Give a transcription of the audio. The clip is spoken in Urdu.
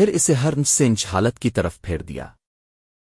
پھر اسے ہر سنچ حالت کی طرف پھیر دیا۔